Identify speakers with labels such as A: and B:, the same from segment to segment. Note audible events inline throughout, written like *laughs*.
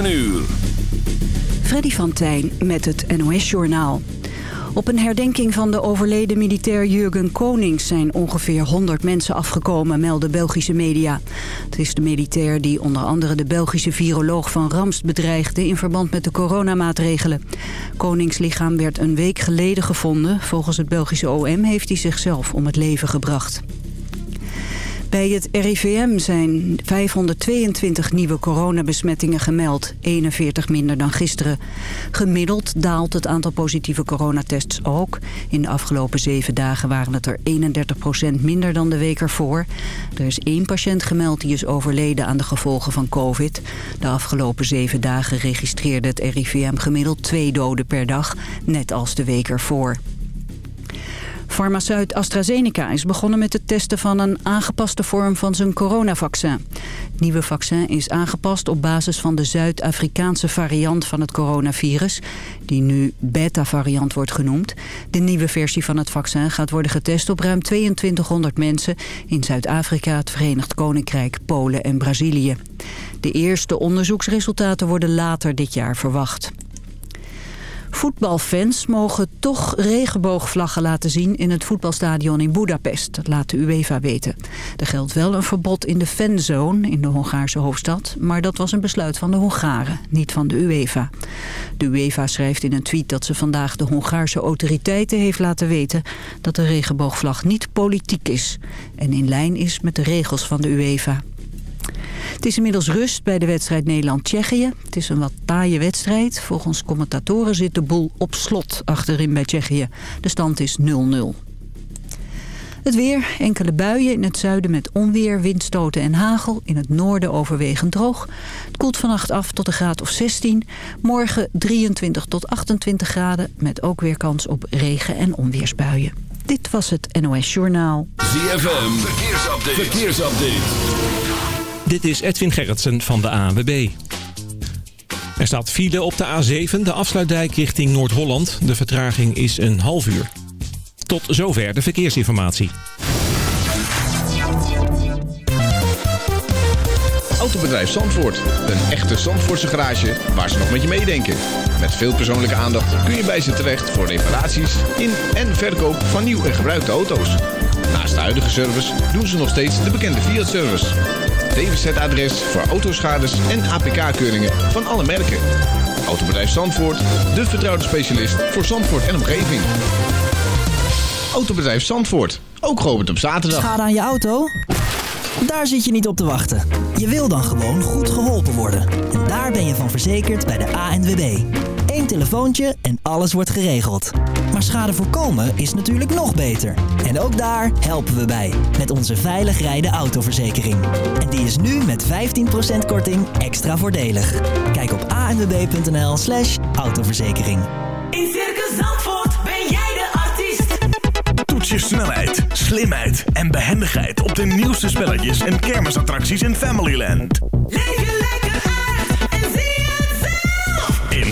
A: 7 uur.
B: Freddy van Tijn met het NOS-journaal. Op een herdenking van de overleden militair Jurgen Konings zijn ongeveer 100 mensen afgekomen, melden Belgische media. Het is de militair die onder andere de Belgische viroloog van Ramst bedreigde in verband met de coronamaatregelen. Konings lichaam werd een week geleden gevonden. Volgens het Belgische OM heeft hij zichzelf om het leven gebracht. Bij het RIVM zijn 522 nieuwe coronabesmettingen gemeld. 41 minder dan gisteren. Gemiddeld daalt het aantal positieve coronatests ook. In de afgelopen zeven dagen waren het er 31% minder dan de week ervoor. Er is één patiënt gemeld die is overleden aan de gevolgen van covid. De afgelopen zeven dagen registreerde het RIVM gemiddeld twee doden per dag. Net als de week ervoor. Farmaceut AstraZeneca is begonnen met het testen van een aangepaste vorm van zijn coronavaccin. Het nieuwe vaccin is aangepast op basis van de Zuid-Afrikaanse variant van het coronavirus, die nu beta-variant wordt genoemd. De nieuwe versie van het vaccin gaat worden getest op ruim 2200 mensen in Zuid-Afrika, het Verenigd Koninkrijk, Polen en Brazilië. De eerste onderzoeksresultaten worden later dit jaar verwacht. Voetbalfans mogen toch regenboogvlaggen laten zien in het voetbalstadion in Budapest. Dat laat de UEFA weten. Er geldt wel een verbod in de fanzone in de Hongaarse hoofdstad. Maar dat was een besluit van de Hongaren, niet van de UEFA. De UEFA schrijft in een tweet dat ze vandaag de Hongaarse autoriteiten heeft laten weten... dat de regenboogvlag niet politiek is en in lijn is met de regels van de UEFA. Het is inmiddels rust bij de wedstrijd Nederland-Tsjechië. Het is een wat taaie wedstrijd. Volgens commentatoren zit de boel op slot achterin bij Tsjechië. De stand is 0-0. Het weer, enkele buien in het zuiden met onweer, windstoten en hagel. In het noorden overwegend droog. Het koelt vannacht af tot een graad of 16. Morgen 23 tot 28 graden met ook weer kans op regen- en onweersbuien. Dit was het NOS Journaal.
A: ZFM, verkeersupdate. verkeersupdate.
C: Dit is Edwin Gerritsen van de ANWB. Er staat file op de A7, de afsluitdijk richting Noord-Holland. De vertraging is een half uur. Tot zover de verkeersinformatie.
D: Autobedrijf Zandvoort. Een echte Zandvoortse garage waar ze nog met je meedenken. Met veel persoonlijke aandacht kun je bij ze terecht voor reparaties in en verkoop van nieuw en gebruikte auto's. Naast de huidige service doen ze nog steeds de bekende Fiat-service. DWZ-adres voor autoschades en APK-keuringen van alle merken. Autobedrijf Zandvoort, de vertrouwde specialist voor Zandvoort en omgeving. Autobedrijf Zandvoort, ook geopend op zaterdag.
E: Schade aan je auto? Daar zit je niet op te wachten. Je wil dan gewoon goed geholpen worden. En daar ben je van verzekerd bij de ANWB. Telefoontje en alles wordt geregeld. Maar schade voorkomen is natuurlijk nog beter. En ook daar helpen we bij. Met onze veilig rijden autoverzekering. En die is nu met 15% korting extra voordelig. Kijk op anwb.nl slash autoverzekering.
F: In Circus Zandvoort ben jij de artiest.
G: Toets je snelheid, slimheid en behendigheid op de nieuwste spelletjes en kermisattracties in Familyland.
F: Leef je lekker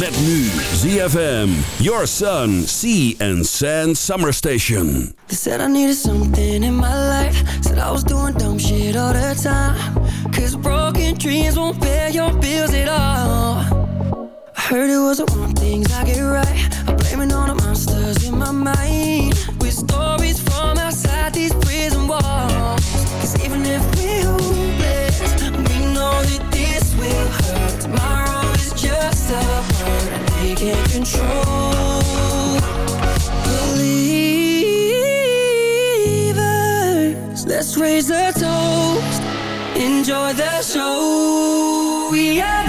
A: Met nu ZFM, Your Sun, Sea and Sand Summer Station.
H: They said I needed something in my life. Said I was doing dumb shit all the time. Cause broken dreams won't pay your bills at all. I heard it was the wrong things I get right. I'm blaming all the monsters in my mind. With stories from outside can't control. Believers, let's raise a toast. Enjoy the show. We are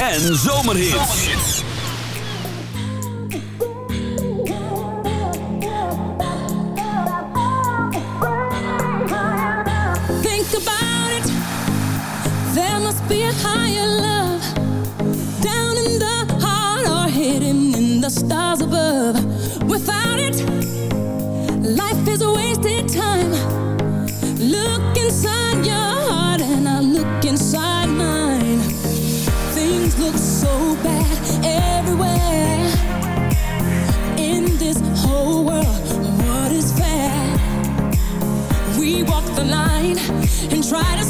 A: en zomerhits.
I: Think about it. There must be a higher love. Down in the heart or hidden in the stars above. Without it. try to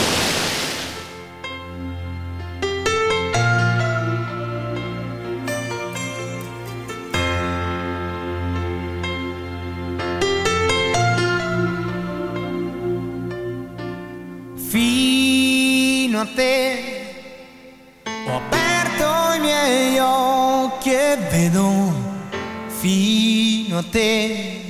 J: manter.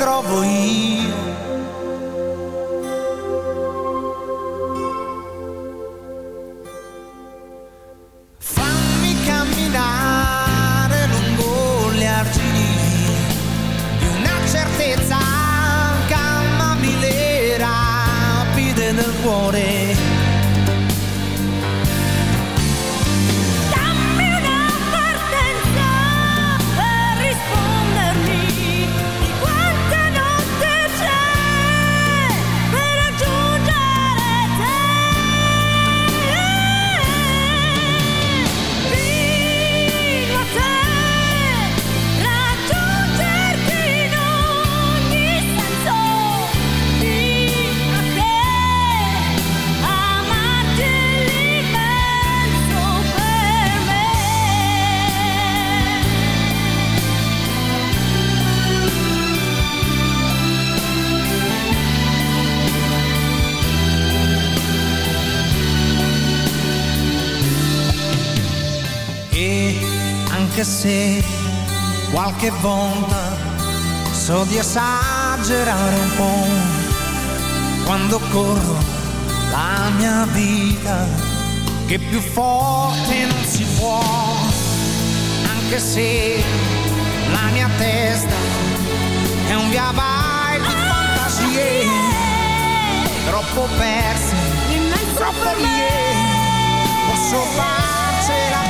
J: Trovo io. Qualche volta so di esagerare un po' quando corro la mia vita, che più forte non si può, anche se la mia testa è un via vai di fantasie, troppo perse, troppo mie, posso farcela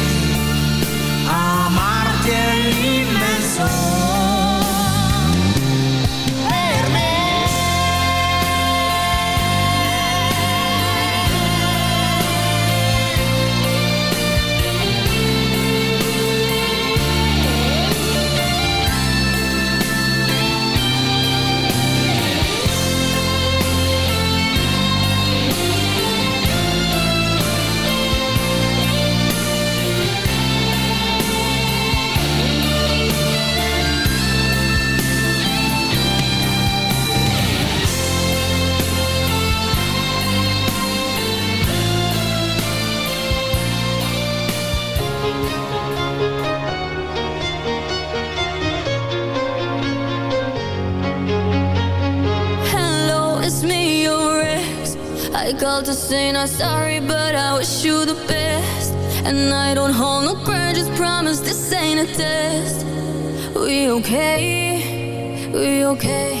K: And I don't hold no grudges, promise this ain't a test. We okay? We okay?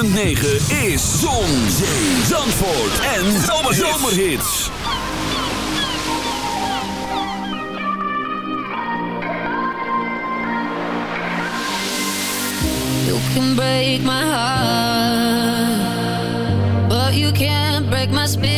A: 106.9 is Zon, Zee, Zandvoort en Zomerhits.
L: You can break my heart, but you can't break my spirit,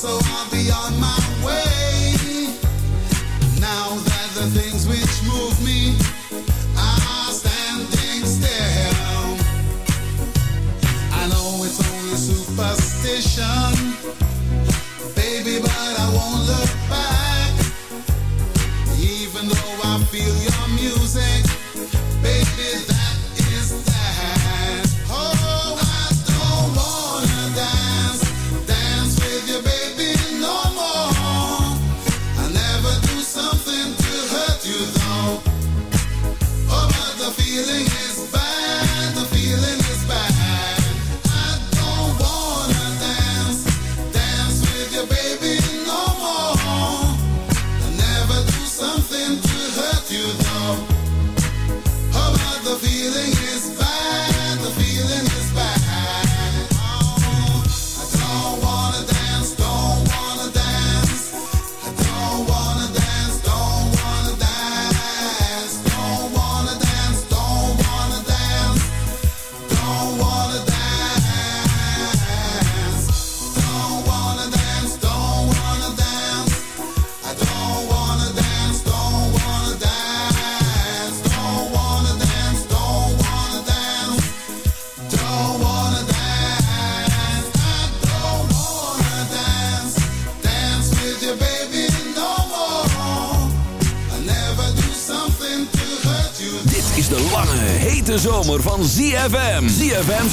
M: so I'll be on my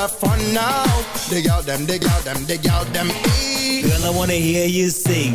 K: have
M: fun now. Dig out them, dig out them, dig out them.
N: Girl, I wanna hear you sing.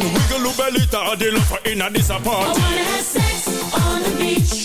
M: And wiggle your belly to the for in a disappoint.
K: I sex on the beach.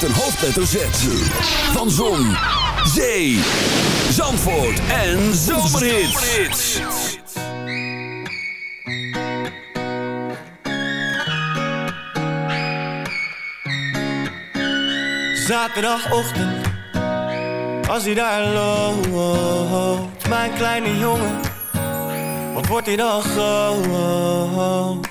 A: Met een hoofdletter Z. Van Zon, Zee, Zandvoort en Zomerhits.
O: Zaterdagochtend, als hij daar loopt, mijn kleine jongen, wat wordt hij dan groot?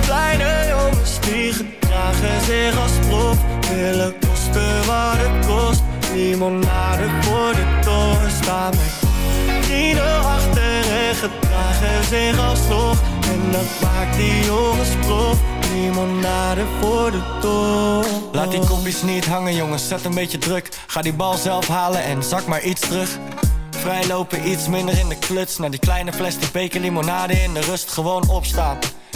O: Kleine jongens die gedragen zich als prof, willen kosten wat het kost. Limonade voor de toren staan met vrienden achter en gedragen zich alsnog. En dat maakt die jongens prof. Limonade voor de toren. Laat die kopjes niet hangen jongens, zet een beetje druk. Ga die bal zelf halen en zak maar iets terug. Vrijlopen iets minder in de kluts. Naar die kleine plastic beker limonade in de rust gewoon opstaan.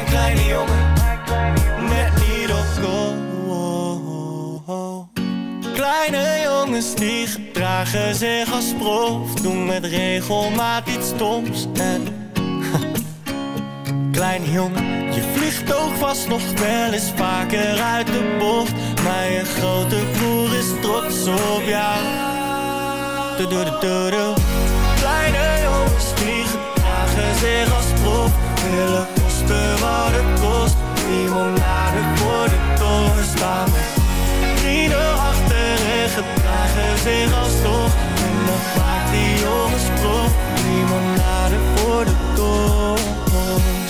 O: mijn kleine jongen. Net niet op goal Kleine jongens die gedragen zich als prof. Doen met regelmaat iets stoms. En *laughs* Kleine jongen, je vliegt ook vast nog wel eens vaker uit de bocht. Je grote broer is trots op jou. -du -du -du. Kleine jongens die gedragen zich als prof. Willen kosten wat het kost. Limonade voor de toren staan Vrienden achter en gedragen zich alsnog. En dat maakt die jongens prof Limonade voor de toren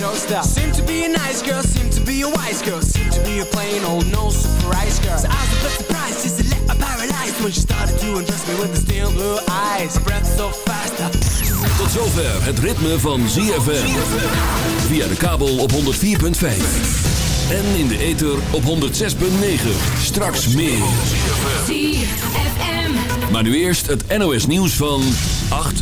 P: showstopper. Seemed to be a nice girl, seemed to be a wise girl, seemed to be a plain old no surprise girl. So I was a bit surprised, just a little paralyzed when she started to undress me with the steel blue eyes. Her breath so fast. I
A: Tot zover het ritme van ZFM. Via de kabel op 104.5. En in de ether op 106.9. Straks meer.
F: ZFM.
A: Maar nu eerst het NOS nieuws van 8